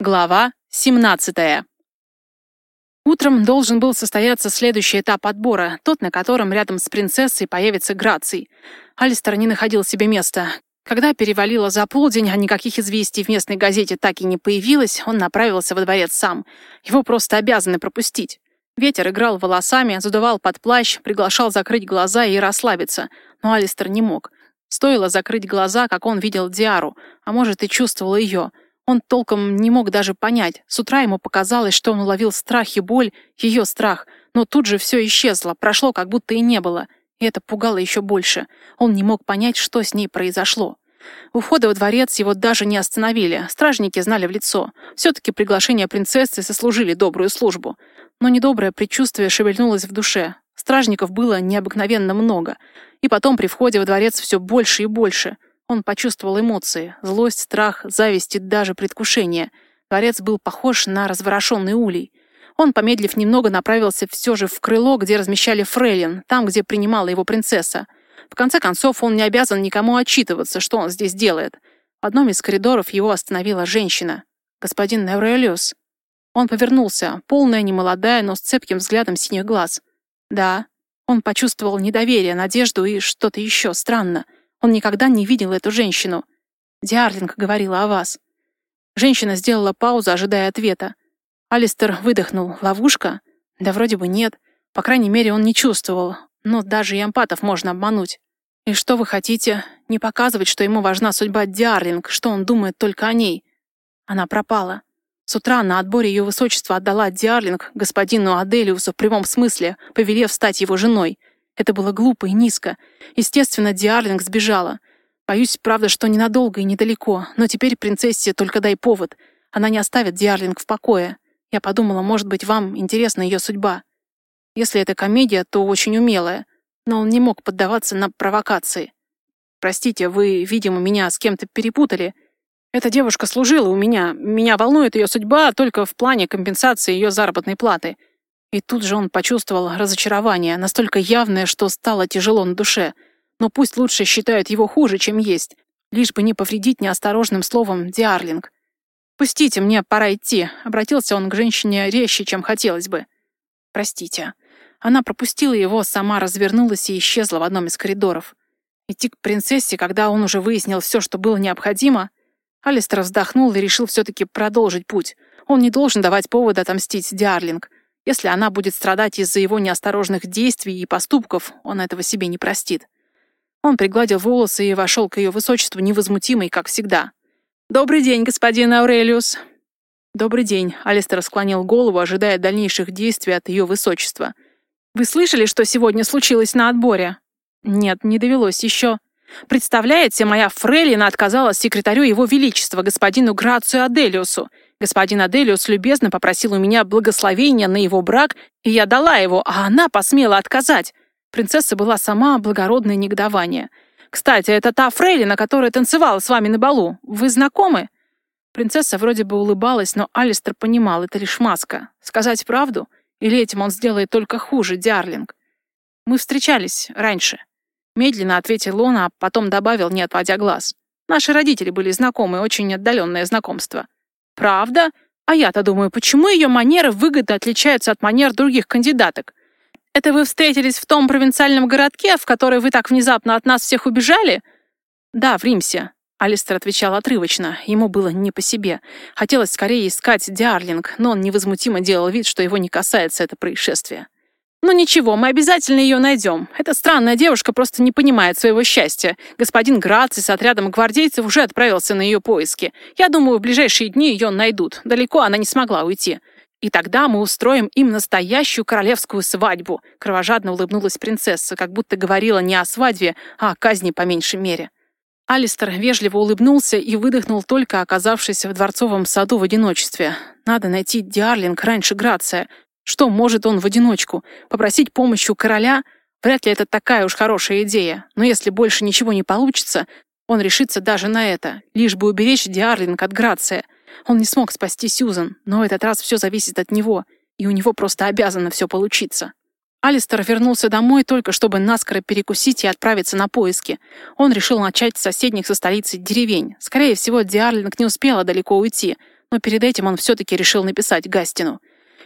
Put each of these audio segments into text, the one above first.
Глава 17. Утром должен был состояться следующий этап отбора, тот, на котором рядом с принцессой появится Граций. Алистер не находил себе места. Когда перевалило за полдень, а никаких известий в местной газете так и не появилось, он направился во дворец сам. Его просто обязаны пропустить. Ветер играл волосами, задувал под плащ, приглашал закрыть глаза и расслабиться. Но Алистер не мог. Стоило закрыть глаза, как он видел Диару, а может и чувствовал ее — он толком не мог даже понять. С утра ему показалось, что он уловил страх и боль, ее страх, но тут же все исчезло, прошло, как будто и не было. И это пугало еще больше. Он не мог понять, что с ней произошло. У входа во дворец его даже не остановили. Стражники знали в лицо. Все-таки приглашения принцессы сослужили добрую службу. Но недоброе предчувствие шевельнулось в душе. Стражников было необыкновенно много. И потом при входе во дворец все больше и больше. Он почувствовал эмоции — злость, страх, зависть и даже предвкушение. Дворец был похож на разворошенный улей. Он, помедлив немного, направился все же в крыло, где размещали фрейлин, там, где принимала его принцесса. В конце концов, он не обязан никому отчитываться, что он здесь делает. В одном из коридоров его остановила женщина. Господин Неврелиус. Он повернулся, полная, немолодая, но с цепким взглядом синих глаз. Да. Он почувствовал недоверие, надежду и что-то еще странно — он никогда не видел эту женщину. Диарлинг говорила о вас. Женщина сделала паузу, ожидая ответа. Алистер выдохнул. Ловушка? Да вроде бы нет. По крайней мере, он не чувствовал. Но даже и эмпатов можно обмануть. И что вы хотите? Не показывать, что ему важна судьба Диарлинг, что он думает только о ней. Она пропала. С утра на отборе ее высочество отдала Диарлинг господину Аделиусу в прямом смысле, повелев стать его женой — это было глупо и низко. Естественно, Диарлинг сбежала. Боюсь, правда, что ненадолго и недалеко, но теперь принцессе только дай повод. Она не оставит Диарлинг в покое. Я подумала, может быть, вам интересна ее судьба. Если это комедия, то очень умелая. Но он не мог поддаваться на провокации. Простите, вы, видимо, меня с кем-то перепутали. Эта девушка служила у меня. Меня волнует ее судьба только в плане компенсации ее заработной платы. И тут же он почувствовал разочарование, настолько явное, что стало тяжело на душе. Но пусть лучше считают его хуже, чем есть, лишь бы не повредить неосторожным словом «диарлинг». «Пустите, мне пора идти», — обратился он к женщине резче, чем хотелось бы. «Простите». Она пропустила его, сама развернулась и исчезла в одном из коридоров. Идти к принцессе, когда он уже выяснил все, что было необходимо... Алистер вздохнул и решил все-таки продолжить путь. Он не должен давать повода отомстить Диарлинг. Если она будет страдать из-за его неосторожных действий и поступков, он этого себе не простит. Он пригладил волосы и вошел к ее высочеству невозмутимый, как всегда. «Добрый день, господин Аурелиус!» «Добрый день», — Алистер склонил голову, ожидая дальнейших действий от ее высочества. «Вы слышали, что сегодня случилось на отборе?» «Нет, не довелось еще». «Представляете, моя фрейлина отказалась секретарю его величества, господину Грацию Аделиусу. Господин Аделиус любезно попросил у меня благословения на его брак, и я дала его, а она посмела отказать. Принцесса была сама благородное негодование. «Кстати, это та фрейлина, которая танцевала с вами на балу. Вы знакомы?» Принцесса вроде бы улыбалась, но Алистер понимал, это лишь маска. Сказать правду? Или этим он сделает только хуже, Диарлинг? «Мы встречались раньше», — медленно ответил он, а потом добавил, не отводя глаз. «Наши родители были знакомы, очень отдаленное знакомство. Правда? А я-то думаю, почему ее манеры выгодно отличаются от манер других кандидаток? Это вы встретились в том провинциальном городке, в который вы так внезапно от нас всех убежали? Да, в Римсе. Алистер отвечал отрывочно. Ему было не по себе. Хотелось скорее искать Диарлинг, но он невозмутимо делал вид, что его не касается это происшествие. «Ну ничего, мы обязательно ее найдем. Эта странная девушка просто не понимает своего счастья. Господин Граций с отрядом гвардейцев уже отправился на ее поиски. Я думаю, в ближайшие дни ее найдут. Далеко она не смогла уйти. И тогда мы устроим им настоящую королевскую свадьбу», кровожадно улыбнулась принцесса, как будто говорила не о свадьбе, а о казни по меньшей мере. Алистер вежливо улыбнулся и выдохнул, только оказавшись в дворцовом саду в одиночестве. «Надо найти Диарлинг раньше Грация. Что может он в одиночку? Попросить помощи у короля? Вряд ли это такая уж хорошая идея. Но если больше ничего не получится, он решится даже на это, лишь бы уберечь Диарлинг от Грация. Он не смог спасти Сьюзан, но этот раз все зависит от него, и у него просто обязано все получиться. Алистер вернулся домой только чтобы наскоро перекусить и отправиться на поиски. Он решил начать с соседних со столицей деревень. Скорее всего, Диарлинг не успела далеко уйти — Но перед этим он все-таки решил написать Гастину.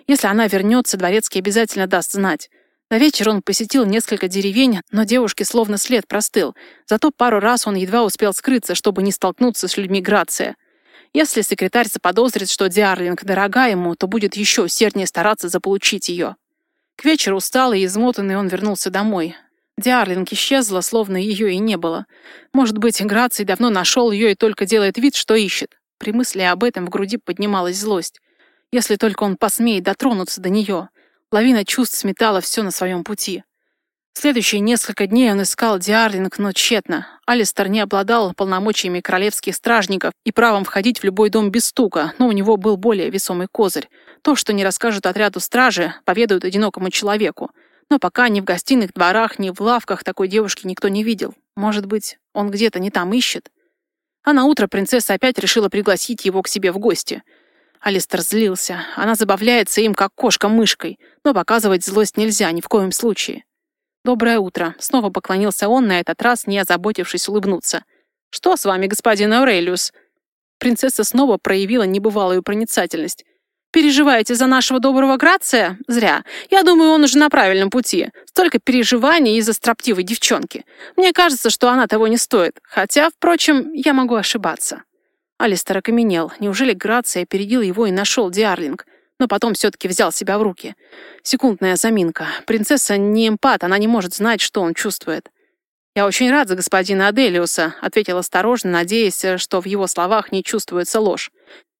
Если она вернется, Дворецкий обязательно даст знать. На вечер он посетил несколько деревень, но девушке словно след простыл. Зато пару раз он едва успел скрыться, чтобы не столкнуться с людьми Грация. Если секретарь заподозрит, что Диарлинг дорога ему, то будет еще усерднее стараться заполучить ее. К вечеру усталый и измотанный он вернулся домой. Диарлинг исчезла, словно ее и не было. Может быть, Граций давно нашел ее и только делает вид, что ищет. При мысли об этом в груди поднималась злость. Если только он посмеет дотронуться до нее. Лавина чувств сметала все на своем пути. Следующие несколько дней он искал Диарлинг, но тщетно. Алистер не обладал полномочиями королевских стражников и правом входить в любой дом без стука, но у него был более весомый козырь. То, что не расскажут отряду стражи, поведают одинокому человеку. Но пока ни в гостиных дворах, ни в лавках такой девушки никто не видел. Может быть, он где-то не там ищет? А на утро принцесса опять решила пригласить его к себе в гости. Алистер злился. Она забавляется им, как кошка мышкой, но показывать злость нельзя ни в коем случае. «Доброе утро!» — снова поклонился он, на этот раз не озаботившись улыбнуться. «Что с вами, господин Аурелиус?» Принцесса снова проявила небывалую проницательность. «Переживаете за нашего доброго Грация? Зря. Я думаю, он уже на правильном пути. Столько переживаний из-за строптивой девчонки. Мне кажется, что она того не стоит. Хотя, впрочем, я могу ошибаться». Алистер окаменел. Неужели Грация опередил его и нашел Диарлинг? но потом все-таки взял себя в руки. Секундная заминка. Принцесса не эмпат, она не может знать, что он чувствует. «Я очень рад за господина Аделиуса», — ответил осторожно, надеясь, что в его словах не чувствуется ложь.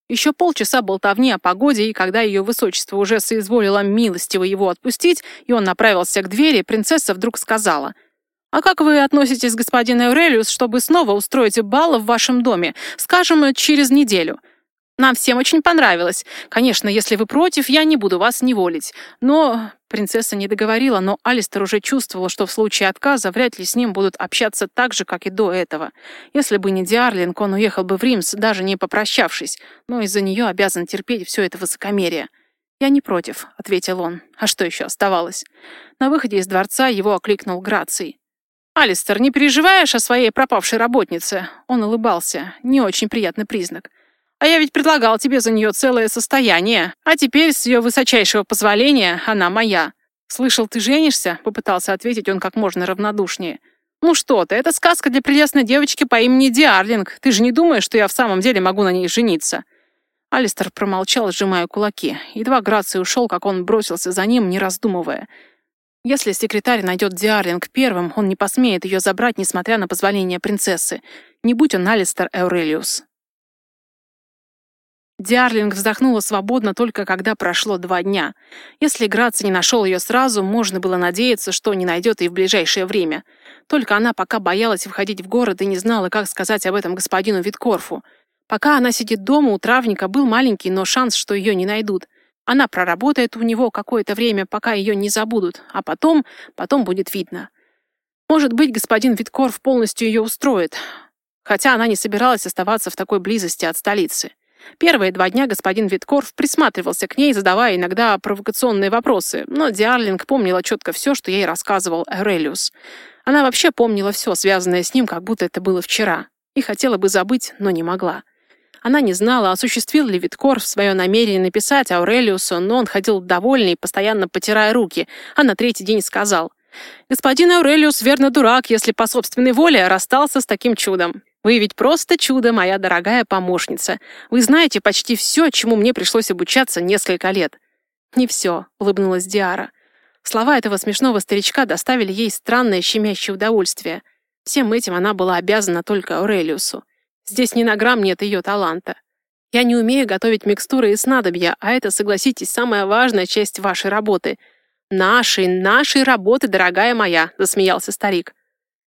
Еще полчаса болтовни о погоде, и когда ее высочество уже соизволило милостиво его отпустить, и он направился к двери, принцесса вдруг сказала, «А как вы относитесь, господин Эурелиус, чтобы снова устроить бал в вашем доме, скажем, через неделю? Нам всем очень понравилось. Конечно, если вы против, я не буду вас неволить. Но...» Принцесса не договорила, но Алистер уже чувствовал, что в случае отказа вряд ли с ним будут общаться так же, как и до этого. Если бы не Диарлинг, он уехал бы в Римс, даже не попрощавшись, но из-за нее обязан терпеть все это высокомерие. «Я не против», — ответил он. А что еще оставалось? На выходе из дворца его окликнул Граций. «Алистер, не переживаешь о своей пропавшей работнице?» Он улыбался. Не очень приятный признак. А я ведь предлагал тебе за нее целое состояние. А теперь, с ее высочайшего позволения, она моя. Слышал, ты женишься?» — попытался ответить он как можно равнодушнее. «Ну что ты, это сказка для прелестной девочки по имени Диарлинг. Ты же не думаешь, что я в самом деле могу на ней жениться?» Алистер промолчал, сжимая кулаки. Едва Граций ушел, как он бросился за ним, не раздумывая. Если секретарь найдет Диарлинг первым, он не посмеет ее забрать, несмотря на позволение принцессы. Не будь он Алистер Эурелиус. Диарлинг вздохнула свободно только когда прошло два дня. Если Грац не нашел ее сразу, можно было надеяться, что не найдет и в ближайшее время. Только она пока боялась входить в город и не знала, как сказать об этом господину Виткорфу. Пока она сидит дома, у травника был маленький, но шанс, что ее не найдут. Она проработает у него какое-то время, пока ее не забудут, а потом, потом будет видно. Может быть, господин Виткорф полностью ее устроит, хотя она не собиралась оставаться в такой близости от столицы. Первые два дня господин Виткорф присматривался к ней, задавая иногда провокационные вопросы, но Диарлинг помнила четко все, что ей рассказывал Эрелиус. Она вообще помнила все, связанное с ним, как будто это было вчера, и хотела бы забыть, но не могла. Она не знала, осуществил ли Виткорф свое намерение написать Аурелиусу, но он ходил довольный, постоянно потирая руки, а на третий день сказал, «Господин Аурелиус верно дурак, если по собственной воле расстался с таким чудом. Вы ведь просто чудо, моя дорогая помощница. Вы знаете почти все, чему мне пришлось обучаться несколько лет». «Не все», — улыбнулась Диара. Слова этого смешного старичка доставили ей странное щемящее удовольствие. Всем этим она была обязана только Аурелиусу. Здесь ни на грамм нет ее таланта. Я не умею готовить микстуры и снадобья, а это, согласитесь, самая важная часть вашей работы. Нашей, нашей работы, дорогая моя, засмеялся старик.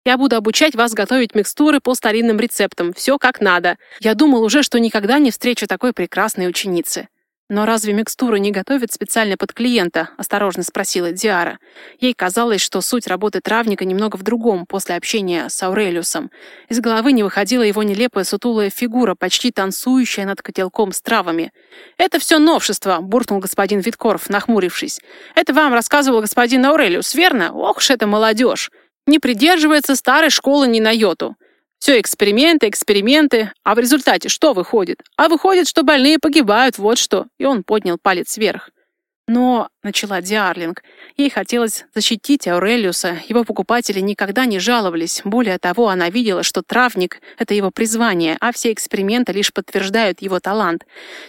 Я буду обучать вас готовить микстуры по старинным рецептам. Все как надо. Я думал уже, что никогда не встречу такой прекрасной ученицы. «Но разве микстуру не готовят специально под клиента?» — осторожно спросила Диара. Ей казалось, что суть работы травника немного в другом после общения с Аурелиусом. Из головы не выходила его нелепая сутулая фигура, почти танцующая над котелком с травами. «Это все новшество», — буркнул господин Виткорф, нахмурившись. «Это вам рассказывал господин Аурелиус, верно? Ох уж это молодежь! Не придерживается старой школы ни на йоту. Все эксперименты, эксперименты. А в результате что выходит? А выходит, что больные погибают, вот что. И он поднял палец вверх. Но, начала Диарлинг, ей хотелось защитить Аурелиуса, его покупатели никогда не жаловались. Более того, она видела, что травник — это его призвание, а все эксперименты лишь подтверждают его талант.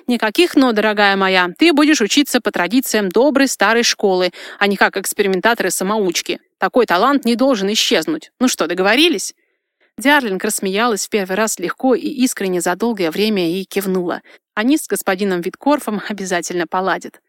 Никаких «но», дорогая моя, ты будешь учиться по традициям доброй старой школы, а не как экспериментаторы-самоучки. Такой талант не должен исчезнуть. Ну что, договорились? Диарлинг рассмеялась в первый раз легко и искренне за долгое время и кивнула. Они с господином Виткорфом обязательно поладят.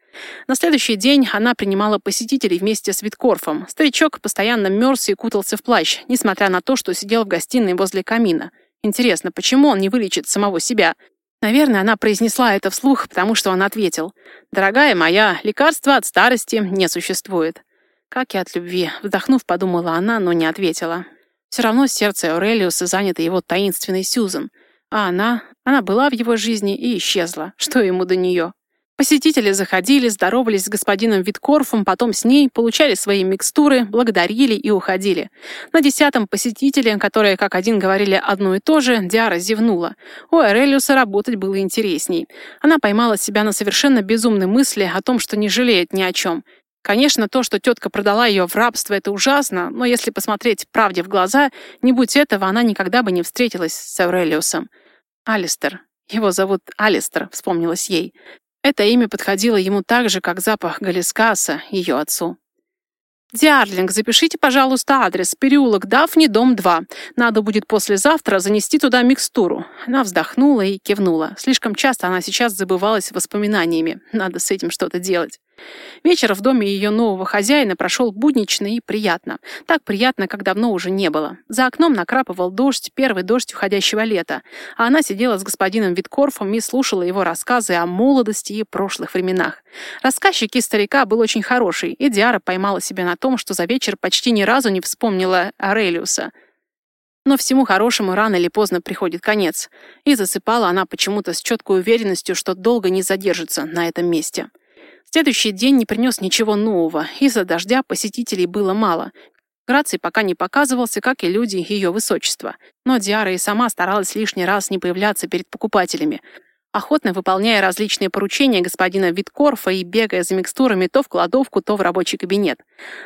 На следующий день она принимала посетителей вместе с Виткорфом. Старичок постоянно мерз и кутался в плащ, несмотря на то, что сидел в гостиной возле камина. Интересно, почему он не вылечит самого себя? Наверное, она произнесла это вслух, потому что он ответил. «Дорогая моя, лекарства от старости не существует». «Как и от любви», — вздохнув, подумала она, но не ответила. Все равно сердце Аурелиуса занято его таинственной Сьюзан. А она, она была в его жизни и исчезла. Что ему до нее? Посетители заходили, здоровались с господином Виткорфом, потом с ней, получали свои микстуры, благодарили и уходили. На десятом посетителе, которые как один говорили одно и то же, Диара зевнула. У Эрелиуса работать было интересней. Она поймала себя на совершенно безумной мысли о том, что не жалеет ни о чем. Конечно, то, что тетка продала ее в рабство, это ужасно, но если посмотреть правде в глаза, не будь этого, она никогда бы не встретилась с Аурелиусом. Алистер. Его зовут Алистер, вспомнилось ей. Это имя подходило ему так же, как запах Галискаса, ее отцу. «Диарлинг, запишите, пожалуйста, адрес. Переулок Дафни, дом 2. Надо будет послезавтра занести туда микстуру». Она вздохнула и кивнула. Слишком часто она сейчас забывалась воспоминаниями. Надо с этим что-то делать. Вечер в доме ее нового хозяина прошел буднично и приятно. Так приятно, как давно уже не было. За окном накрапывал дождь, первый дождь уходящего лета. А она сидела с господином Виткорфом и слушала его рассказы о молодости и прошлых временах. Рассказчик из старика был очень хороший, и Диара поймала себя на том, что за вечер почти ни разу не вспомнила Арелиуса. Но всему хорошему рано или поздно приходит конец. И засыпала она почему-то с четкой уверенностью, что долго не задержится на этом месте. Следующий день не принес ничего нового. Из-за дождя посетителей было мало. Граций пока не показывался, как и люди ее высочества. Но Диара и сама старалась лишний раз не появляться перед покупателями охотно выполняя различные поручения господина Виткорфа и бегая за микстурами то в кладовку, то в рабочий кабинет.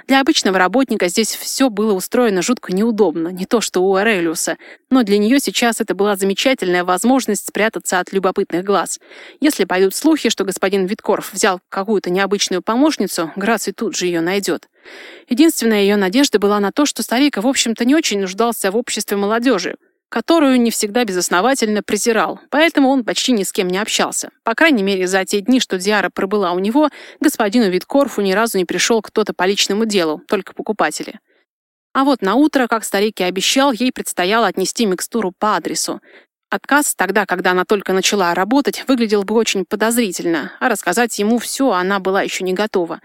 Для обычного работника здесь все было устроено жутко неудобно, не то что у Эрелиуса, но для нее сейчас это была замечательная возможность спрятаться от любопытных глаз. Если пойдут слухи, что господин Виткорф взял какую-то необычную помощницу, Граций тут же ее найдет. Единственная ее надежда была на то, что старик, в общем-то, не очень нуждался в обществе молодежи, которую не всегда безосновательно презирал, поэтому он почти ни с кем не общался. По крайней мере, за те дни, что Диара пробыла у него, господину Виткорфу ни разу не пришел кто-то по личному делу, только покупатели. А вот на утро, как старик и обещал, ей предстояло отнести микстуру по адресу. Отказ тогда, когда она только начала работать, выглядел бы очень подозрительно, а рассказать ему все она была еще не готова.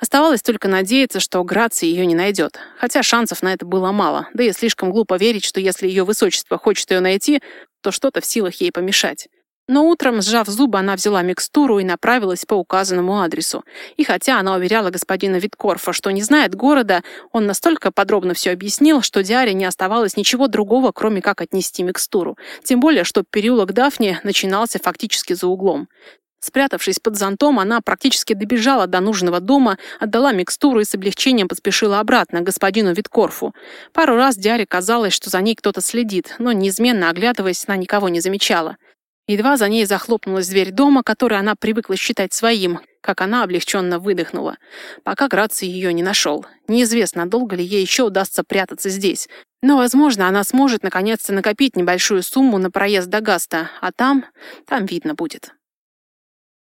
Оставалось только надеяться, что Граций ее не найдет. Хотя шансов на это было мало, да и слишком глупо верить, что если ее высочество хочет ее найти, то что-то в силах ей помешать. Но утром, сжав зубы, она взяла микстуру и направилась по указанному адресу. И хотя она уверяла господина Виткорфа, что не знает города, он настолько подробно все объяснил, что Диаре не оставалось ничего другого, кроме как отнести микстуру. Тем более, что переулок Дафни начинался фактически за углом. Спрятавшись под зонтом, она практически добежала до нужного дома, отдала микстуру и с облегчением поспешила обратно к господину Виткорфу. Пару раз Диаре казалось, что за ней кто-то следит, но неизменно оглядываясь, она никого не замечала. Едва за ней захлопнулась дверь дома, который она привыкла считать своим, как она облегченно выдохнула. Пока Граций ее не нашел. Неизвестно, долго ли ей еще удастся прятаться здесь. Но, возможно, она сможет наконец-то накопить небольшую сумму на проезд до Гаста, а там, там видно будет.